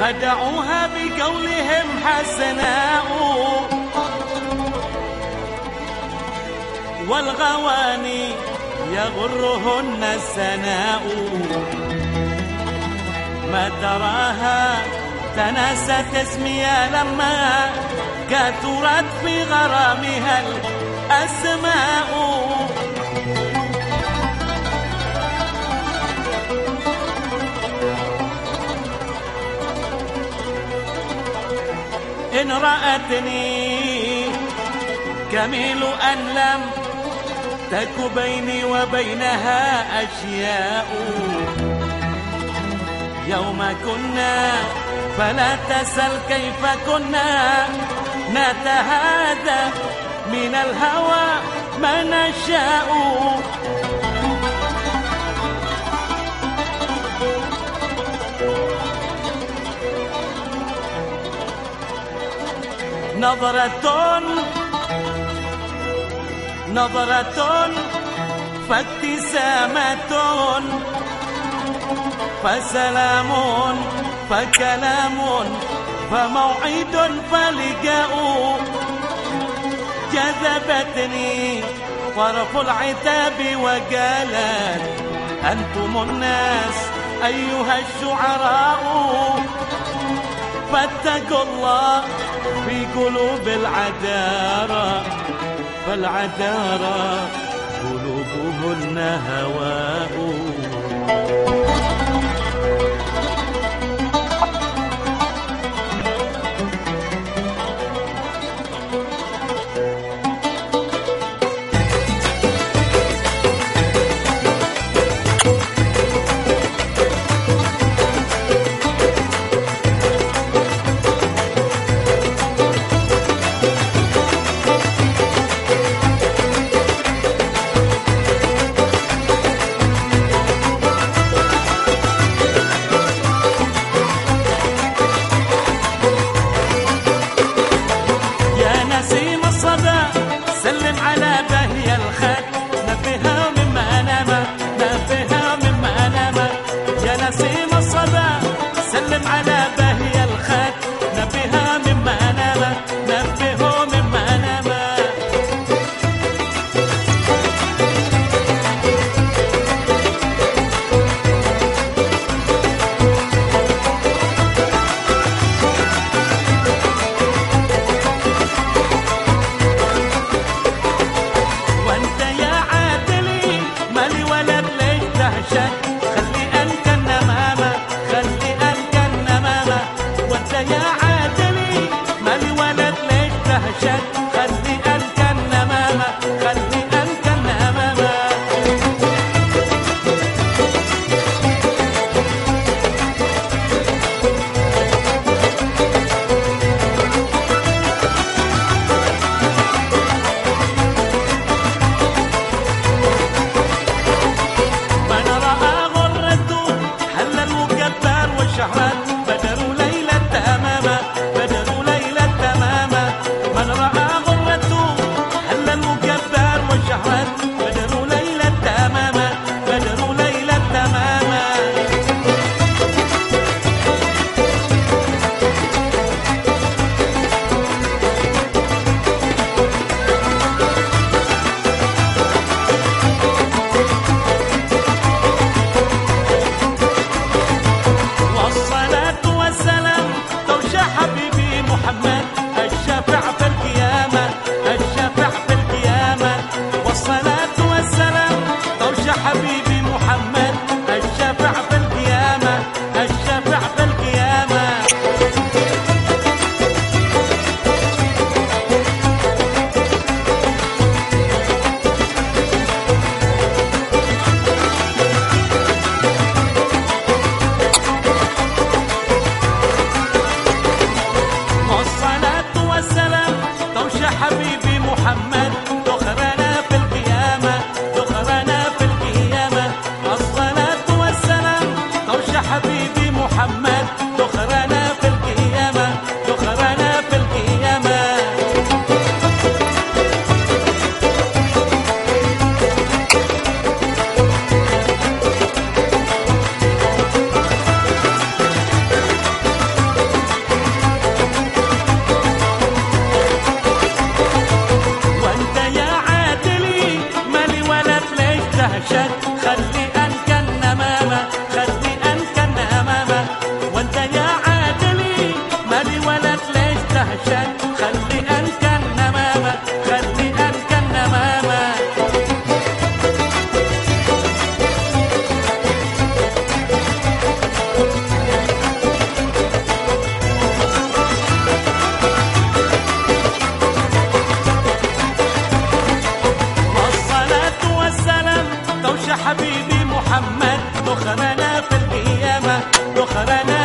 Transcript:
خدعوها بقولهم حسناء. والغواني يغرهن السناء ما تراها تناست اسمي لما كثرت في غرامها الأسماء. إن رأتني كميل أن لم تك بيني وبينها أشياء. يوم كنا فلا تسل كيف كنا. نتهادى من الهوى ما نشاء. نظرة نظرة فابتسامة فسلام فكلام فموعد فلقاء. جذبتني طرف العتاب وقالت أنتم الناس أيها الشعراء. فاتقوا الله في قلوب العدارة فالعدارة قلوبهن هواء. Yeah. حبيبي محمد. يا حبيبي محمد دخلنا في القيامة دخلنا